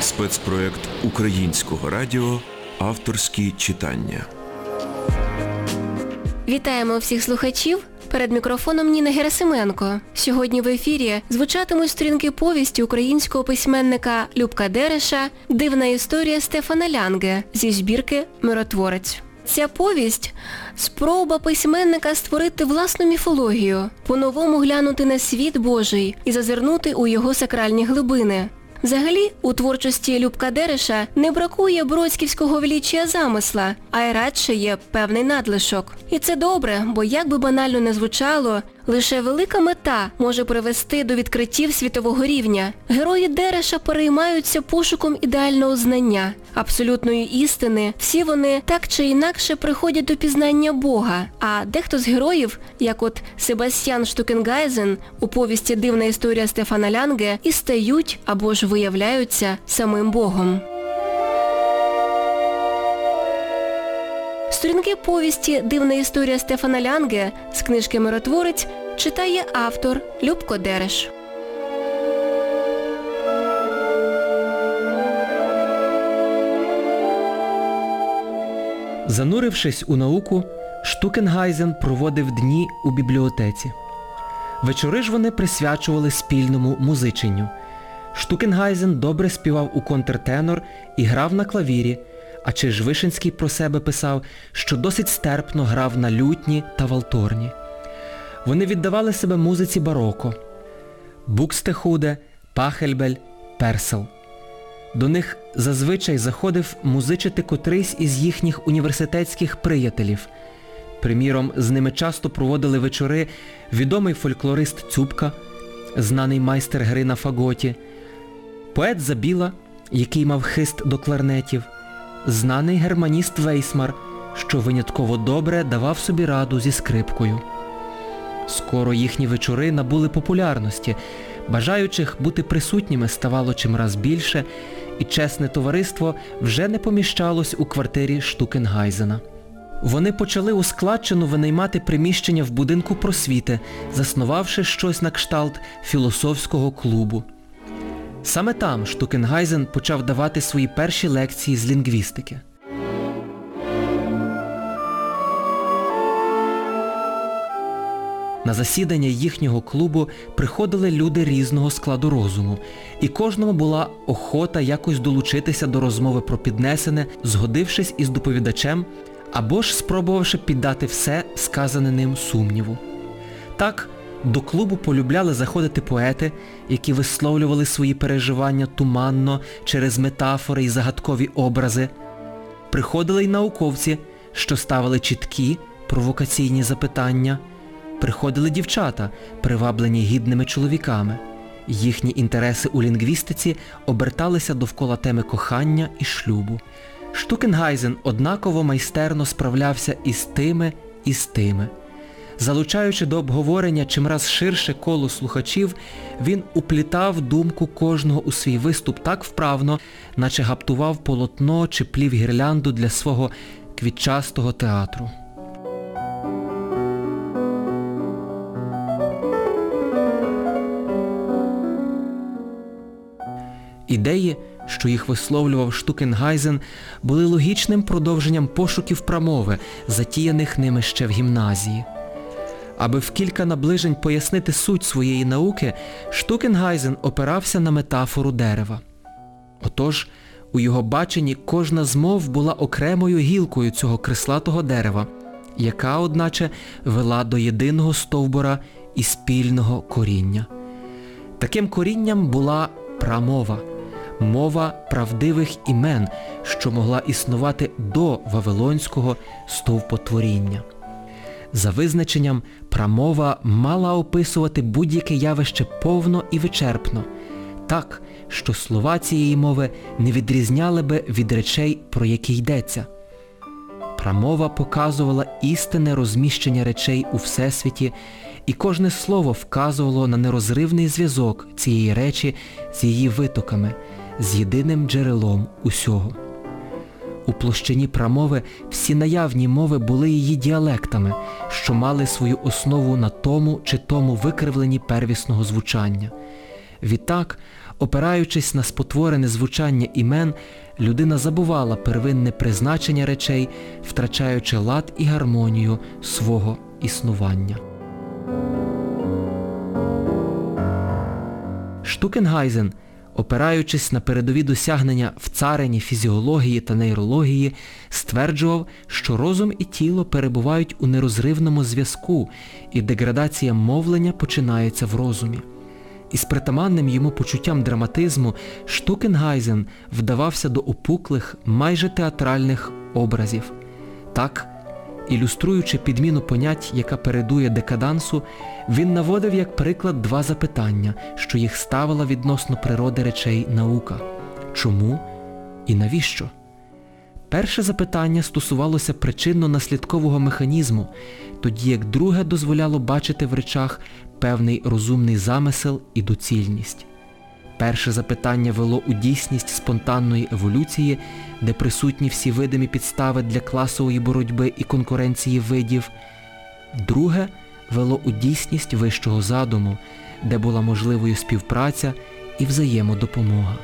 Спецпроект українського радіо Авторські читання. Вітаємо всіх слухачів. Перед мікрофоном Ніна Герасименко. Сьогодні в ефірі звучатимуть сторінки повісті українського письменника Любка Дереша Дивна історія Стефана Лянге зі збірки Миротворець. Ця повість спроба письменника створити власну міфологію, по-новому глянути на світ Божий і зазирнути у його сакральні глибини. Взагалі, у творчості Любка Дереша не бракує бродськівського величія замисла, а й радше є певний надлишок. І це добре, бо як би банально не звучало, лише велика мета може привести до відкриттів світового рівня. Герої Дереша переймаються пошуком ідеального знання, абсолютної істини. Всі вони так чи інакше приходять до пізнання Бога. А дехто з героїв, як от Себастьян Штукенгайзен у повісті Дивна історія Стефана Лянге, і стають або ж виявляються самим Богом. Сторінки повісті Дивна історія Стефана Лянге з книжки Миротворець читає автор Любко Дереш. Занурившись у науку, Штукенгайзен проводив дні у бібліотеці. Вечори ж вони присвячували спільному музиченню. Штукенгайзен добре співав у контртенор і грав на клавірі, а чи ж Вишинський про себе писав, що досить стерпно грав на лютні та валторні. Вони віддавали себе музиці бароко. Букстехуде, Пахельбель, Персел. До них зазвичай заходив музичити котрийсь із їхніх університетських приятелів. Приміром, з ними часто проводили вечори відомий фольклорист Цюбка, знаний майстер гри на фаготі, поет Забіла, який мав хист до кларнетів, знаний германіст Вейсмар, що винятково добре давав собі раду зі скрипкою. Скоро їхні вечори набули популярності, бажаючих бути присутніми ставало чимраз більше, і чесне товариство вже не поміщалось у квартирі Штукенгайзена. Вони почали у складчину винаймати приміщення в будинку просвіти, заснувавши щось на кшталт філософського клубу. Саме там Штукенгайзен почав давати свої перші лекції з лінгвістики. На засідання їхнього клубу приходили люди різного складу розуму, і кожному була охота якось долучитися до розмови про піднесене, згодившись із доповідачем, або ж спробувавши піддати все сказане ним сумніву. Так, до клубу полюбляли заходити поети, які висловлювали свої переживання туманно через метафори і загадкові образи. Приходили й науковці, що ставили чіткі, провокаційні запитання. Приходили дівчата, приваблені гідними чоловіками. Їхні інтереси у лінгвістиці оберталися довкола теми кохання і шлюбу. Штукенгайзен однаково майстерно справлявся із тими, і з тими. Залучаючи до обговорення чимраз ширше коло слухачів, він уплітав думку кожного у свій виступ так вправно, наче гаптував полотно чи плів гірлянду для свого квітчастого театру. Ідеї, що їх висловлював Штукенгайзен, були логічним продовженням пошуків промови, затіяних ними ще в гімназії. Аби в кілька наближень пояснити суть своєї науки, Штукенгайзен опирався на метафору дерева. Отож, у його баченні кожна з мов була окремою гілкою цього крислатого дерева, яка, одначе, вела до єдиного стовбура і спільного коріння. Таким корінням була прамова – мова правдивих імен, що могла існувати до Вавилонського стовпотворіння. За визначенням, прамова мала описувати будь-яке явище повно і вичерпно, так, що слова цієї мови не відрізняли би від речей, про які йдеться. Прамова показувала істинне розміщення речей у Всесвіті, і кожне слово вказувало на нерозривний зв'язок цієї речі з її витоками, з єдиним джерелом усього. У площині прамови всі наявні мови були її діалектами, що мали свою основу на тому чи тому викривленні первісного звучання. Відтак, опираючись на спотворене звучання імен, людина забувала первинне призначення речей, втрачаючи лад і гармонію свого існування. Штукенгайзен, опираючись на передові досягнення в царині фізіології та нейрології, стверджував, що розум і тіло перебувають у нерозривному зв'язку, і деградація мовлення починається в розумі. Із притаманним йому почуттям драматизму Штукенгайзен вдавався до опуклих, майже театральних образів. Так, ілюструючи підміну понять, яка передує декадансу, він наводив як приклад два запитання, що їх ставила відносно природи речей наука. Чому і навіщо? Перше запитання стосувалося причинно-наслідкового механізму, тоді як друге дозволяло бачити в речах певний розумний замисел і доцільність. Перше запитання вело у дійсність спонтанної еволюції, де присутні всі видимі підстави для класової боротьби і конкуренції видів. Друге вело у дійсність вищого задуму, де була можливою співпраця і взаємодопомога.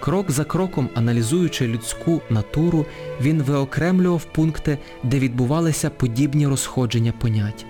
Крок за кроком, аналізуючи людську натуру, він виокремлював пункти, де відбувалися подібні розходження понять.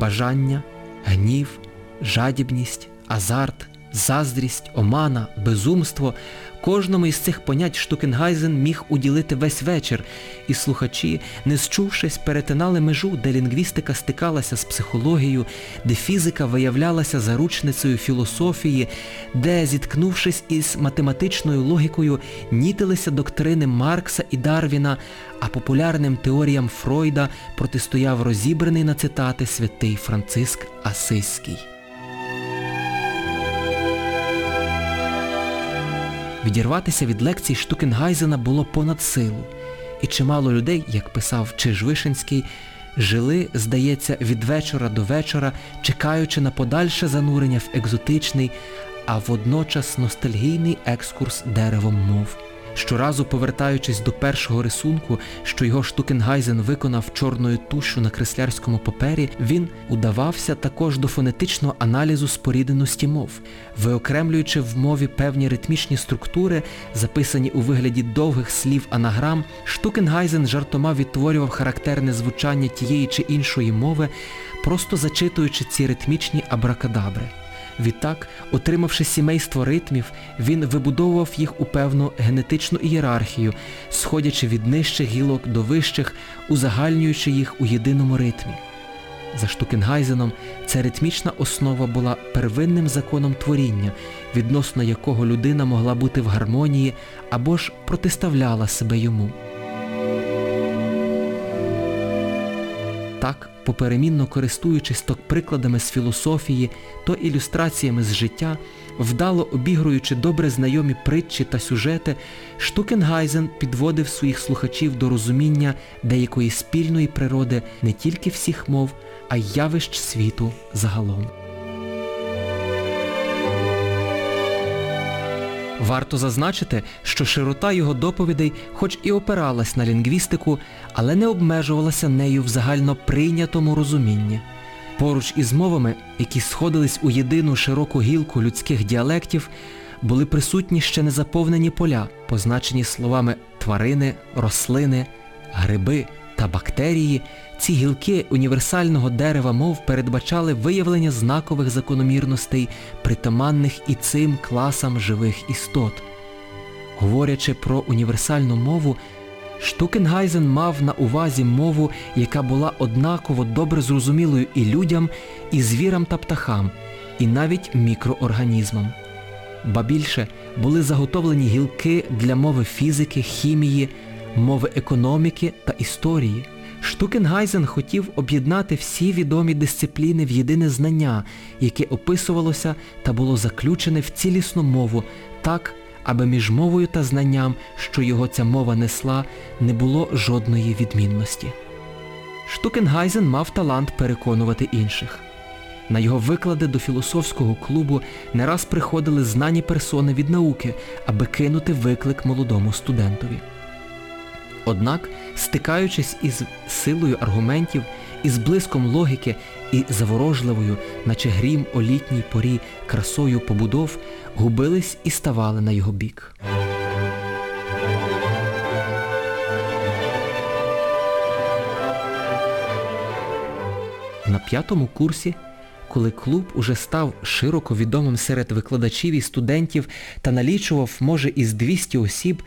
Бажання, гнів, жадібність, азарт, заздрість, омана, безумство. Кожному із цих понять Штукенгайзен міг уділити весь вечір, і слухачі, не зчувшись, перетинали межу, де лінгвістика стикалася з психологією, де фізика виявлялася заручницею філософії, де, зіткнувшись із математичною логікою, нітилися доктрини Маркса і Дарвіна, а популярним теоріям Фройда протистояв розібраний на цитати святий Франциск Асиський. Відірватися від лекцій Штукенгайзена було понад силу, і чимало людей, як писав Чижвишинський, жили, здається, від вечора до вечора, чекаючи на подальше занурення в екзотичний, а водночас ностальгійний екскурс деревом мов. Щоразу повертаючись до першого рисунку, що його Штукенгайзен виконав чорною тушю на креслярському папері, він удавався також до фонетичного аналізу спорідненості мов, виокремлюючи в мові певні ритмічні структури, записані у вигляді довгих слів анаграм, Штукенгайзен жартома відтворював характерне звучання тієї чи іншої мови, просто зачитуючи ці ритмічні абракадабри. Відтак, отримавши сімейство ритмів, він вибудовував їх у певну генетичну ієрархію, сходячи від нижчих гілок до вищих, узагальнюючи їх у єдиному ритмі. За Штукенгайзеном ця ритмічна основа була первинним законом творіння, відносно якого людина могла бути в гармонії або ж протиставляла себе йому. Так, поперемінно користуючись то прикладами з філософії, то ілюстраціями з життя, вдало обігруючи добре знайомі притчі та сюжети, Штукенгайзен підводив своїх слухачів до розуміння деякої спільної природи не тільки всіх мов, а й явищ світу загалом. Варто зазначити, що широта його доповідей хоч і опиралась на лінгвістику, але не обмежувалася нею в загально прийнятому розумінні. Поруч із мовами, які сходились у єдину широку гілку людських діалектів, були присутні ще незаповнені поля, позначені словами тварини, рослини, гриби та бактерії, ці гілки універсального дерева мов передбачали виявлення знакових закономірностей, притаманних і цим класам живих істот. Говорячи про універсальну мову, Штукенгайзен мав на увазі мову, яка була однаково добре зрозумілою і людям, і звірам та птахам, і навіть мікроорганізмам. Ба більше були заготовлені гілки для мови фізики, хімії, мови економіки та історії. Штукенгайзен хотів об'єднати всі відомі дисципліни в єдине знання, яке описувалося та було заключене в цілісну мову так, аби між мовою та знанням, що його ця мова несла, не було жодної відмінності. Штукенгайзен мав талант переконувати інших. На його виклади до філософського клубу не раз приходили знані персони від науки, аби кинути виклик молодому студентові. Однак, стикаючись із силою аргументів, із блиском логіки і заворожливою, наче грім о літній порі красою побудов, губились і ставали на його бік. На п'ятому курсі, коли клуб уже став широко відомим серед викладачів і студентів та налічував, може, із 200 осіб,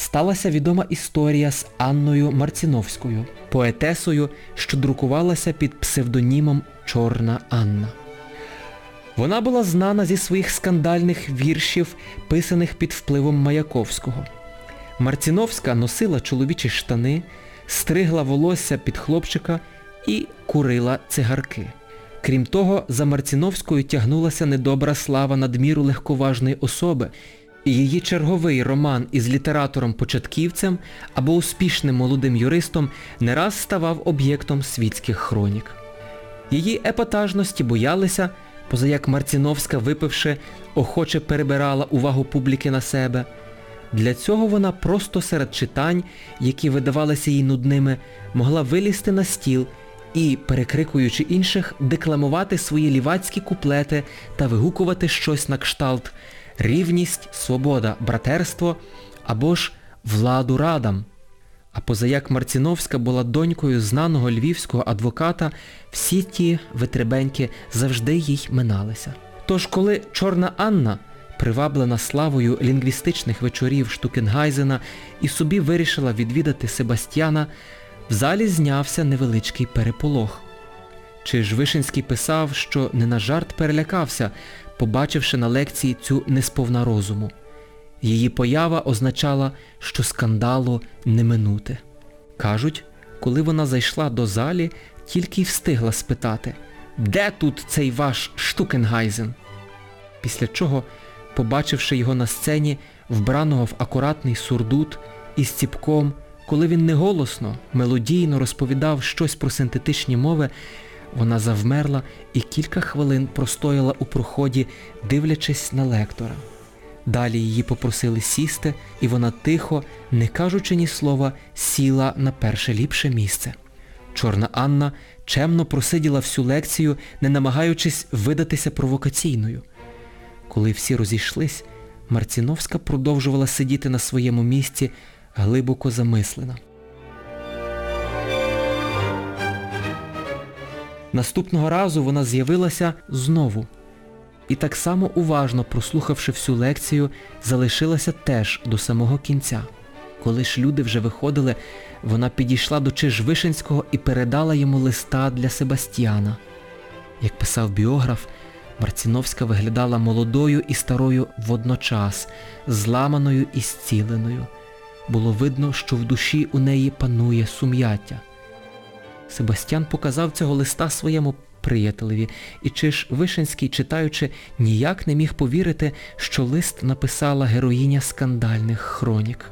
сталася відома історія з Анною Марціновською, поетесою, що друкувалася під псевдонімом Чорна Анна. Вона була знана зі своїх скандальних віршів, писаних під впливом Маяковського. Марціновська носила чоловічі штани, стригла волосся під хлопчика і курила цигарки. Крім того, за Марціновською тягнулася недобра слава надміру легковажної особи, її черговий роман із літератором-початківцем або успішним молодим юристом не раз ставав об'єктом світських хронік. Її епатажності боялися, позаяк Марціновська, випивши, охоче перебирала увагу публіки на себе. Для цього вона просто серед читань, які видавалися їй нудними, могла вилізти на стіл і, перекрикуючи інших, декламувати свої лівацькі куплети та вигукувати щось на кшталт рівність, свобода, братерство або ж владу радам. А позаяк Марціновська була донькою знаного львівського адвоката, всі ті витребеньки завжди їй миналися. Тож коли Чорна Анна, приваблена славою лінгвістичних вечорів Штукенгайзена, і собі вирішила відвідати Себастьяна, в залі знявся невеличкий переполох. Чи ж Вишинський писав, що не на жарт перелякався, побачивши на лекції цю несповна розуму. Її поява означала, що скандалу не минути. Кажуть, коли вона зайшла до залі, тільки й встигла спитати, де тут цей ваш Штукенгайзен? Після чого, побачивши його на сцені, вбраного в акуратний сурдут із ціпком, коли він неголосно, мелодійно розповідав щось про синтетичні мови, вона завмерла і кілька хвилин простояла у проході, дивлячись на лектора. Далі її попросили сісти, і вона тихо, не кажучи ні слова, сіла на перше ліпше місце. Чорна Анна чемно просиділа всю лекцію, не намагаючись видатися провокаційною. Коли всі розійшлись, Марціновська продовжувала сидіти на своєму місці, глибоко замислена. Наступного разу вона з'явилася знову. І так само уважно прослухавши всю лекцію, залишилася теж до самого кінця. Коли ж люди вже виходили, вона підійшла до Чижвишинського і передала йому листа для Себастьяна. Як писав біограф, Марціновська виглядала молодою і старою водночас, зламаною і зціленою. Було видно, що в душі у неї панує сум'яття. Себастьян показав цього листа своєму приятелеві, і чи ж Вишинський, читаючи, ніяк не міг повірити, що лист написала героїня скандальних хронік.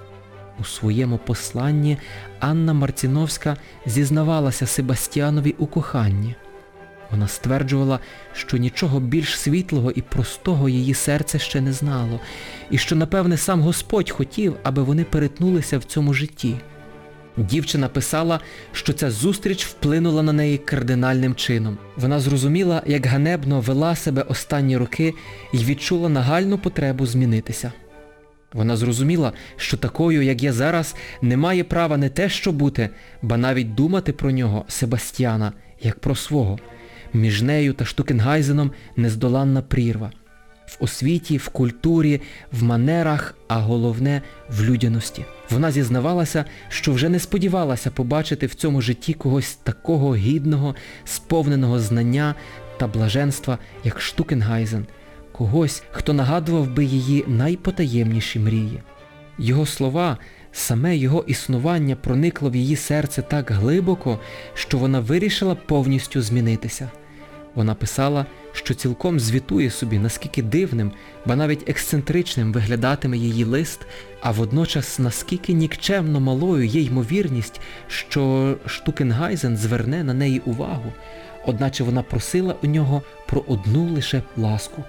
У своєму посланні Анна Марціновська зізнавалася Себастьянові у коханні. Вона стверджувала, що нічого більш світлого і простого її серце ще не знало, і що, напевне, сам Господь хотів, аби вони перетнулися в цьому житті. Дівчина писала, що ця зустріч вплинула на неї кардинальним чином. Вона зрозуміла, як ганебно вела себе останні роки і відчула нагальну потребу змінитися. Вона зрозуміла, що такою, як я зараз, не має права не те, що бути, ба навіть думати про нього, Себастьяна, як про свого. Між нею та Штукенгайзеном нездоланна прірва. В освіті, в культурі, в манерах, а головне в людяності. Вона зізнавалася, що вже не сподівалася побачити в цьому житті когось такого гідного, сповненого знання та блаженства, як Штукенгайзен, когось, хто нагадував би її найпотаємніші мрії. Його слова, саме його існування проникло в її серце так глибоко, що вона вирішила повністю змінитися. Вона писала, що цілком звітує собі, наскільки дивним, ба навіть ексцентричним виглядатиме її лист, а водночас наскільки нікчемно малою є ймовірність, що Штукенгайзен зверне на неї увагу, одначе вона просила у нього про одну лише ласку.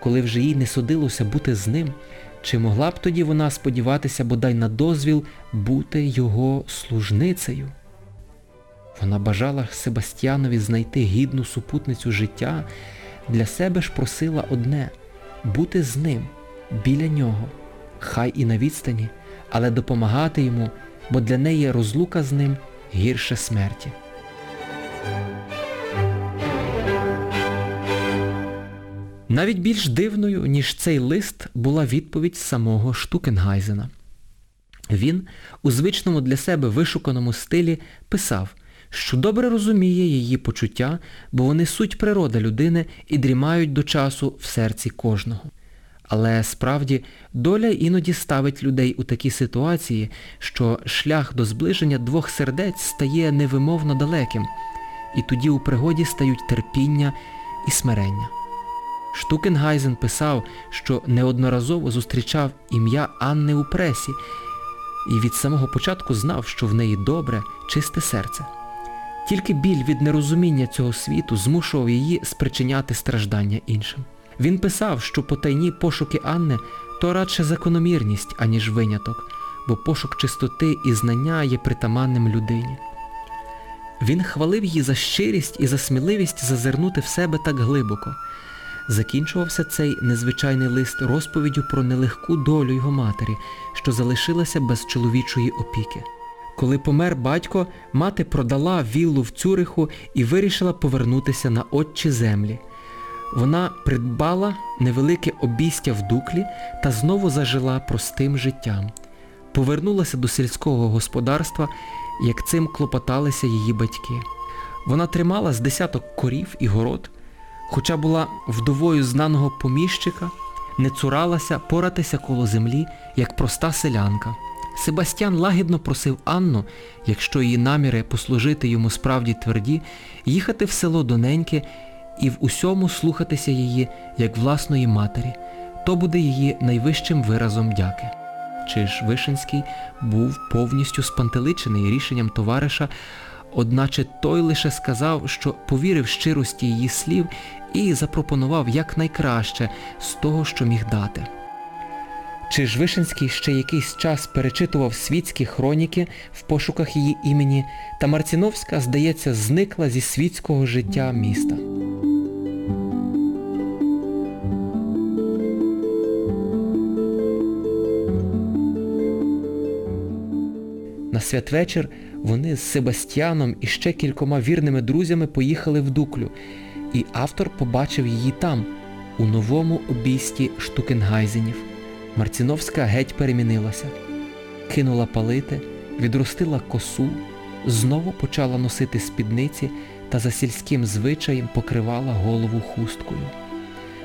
Коли вже їй не судилося бути з ним, Чи могла б тоді вона сподіватися бодай на дозвіл бути його служницею? Вона бажала Себастьянові знайти гідну супутницю життя, для себе ж просила одне бути з ним, біля нього, хай і на відстані, але допомагати йому, бо для неї розлука з ним гірше смерті. Навіть більш дивною, ніж цей лист, була відповідь самого Штукенгайзена. Він у звичному для себе вишуканому стилі писав, що добре розуміє її почуття, бо вони суть природа людини і дрімають до часу в серці кожного. Але справді доля іноді ставить людей у такі ситуації, що шлях до зближення двох сердець стає невимовно далеким, і тоді у пригоді стають терпіння і смирення. Штукенгайзен писав, що неодноразово зустрічав ім'я Анни у пресі і від самого початку знав, що в неї добре, чисте серце. Тільки біль від нерозуміння цього світу змушував її спричиняти страждання іншим. Він писав, що потайні пошуки Анни то радше закономірність, аніж виняток, бо пошук чистоти і знання є притаманним людині. Він хвалив її за щирість і за сміливість зазирнути в себе так глибоко. Закінчувався цей незвичайний лист розповіддю про нелегку долю його матері, що залишилася без чоловічої опіки. Коли помер батько, мати продала віллу в Цюриху і вирішила повернутися на отчі землі. Вона придбала невелике обійстя в дуклі та знову зажила простим життям. Повернулася до сільського господарства, як цим клопоталися її батьки. Вона тримала з десяток корів і город, хоча була вдовою знаного поміщика, не цуралася поратися коло землі, як проста селянка. Себастьян лагідно просив Анну, якщо її наміри послужити йому справді тверді, їхати в село Доненьке і в усьому слухатися її, як власної матері. То буде її найвищим виразом дяки. Чи ж Вишинський був повністю спантеличений рішенням товариша, одначе той лише сказав, що повірив щирості її слів і запропонував якнайкраще з того, що міг дати. Чи ж Вишинський ще якийсь час перечитував світські хроніки в пошуках її імені, та Марціновська, здається, зникла зі світського життя міста. На святвечір вони з Себастьяном і ще кількома вірними друзями поїхали в Дуклю, і автор побачив її там, у новому обійсті Штукенгайзенів. Марціновська геть перемінилася. Кинула палити, відростила косу, знову почала носити спідниці та за сільським звичаєм покривала голову хусткою.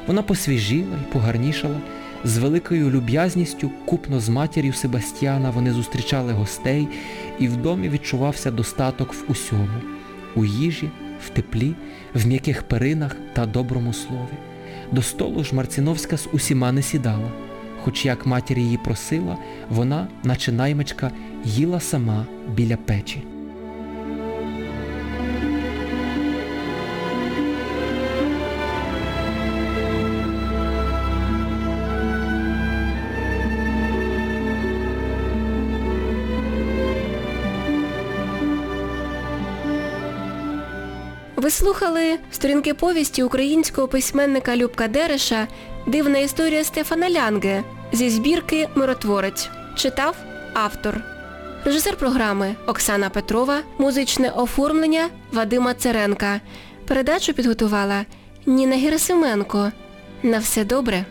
Вона посвіжіла і погарнішала, з великою люб'язністю купно з матір'ю Себастьяна вони зустрічали гостей, і в домі відчувався достаток в усьому – у їжі, в теплі, в м'яких перинах та доброму слові. До столу ж Марціновська з усіма не сідала, хоч як матір її просила, вона, наче наймичка, їла сама біля печі. Ви слухали сторінки повісті українського письменника Любка Дереша Дивна історія Стефана Лянге зі збірки Миротворець. Читав автор. Режисер програми Оксана Петрова, музичне оформлення Вадима Церенка. Передачу підготувала Ніна Герасименко. На все добре.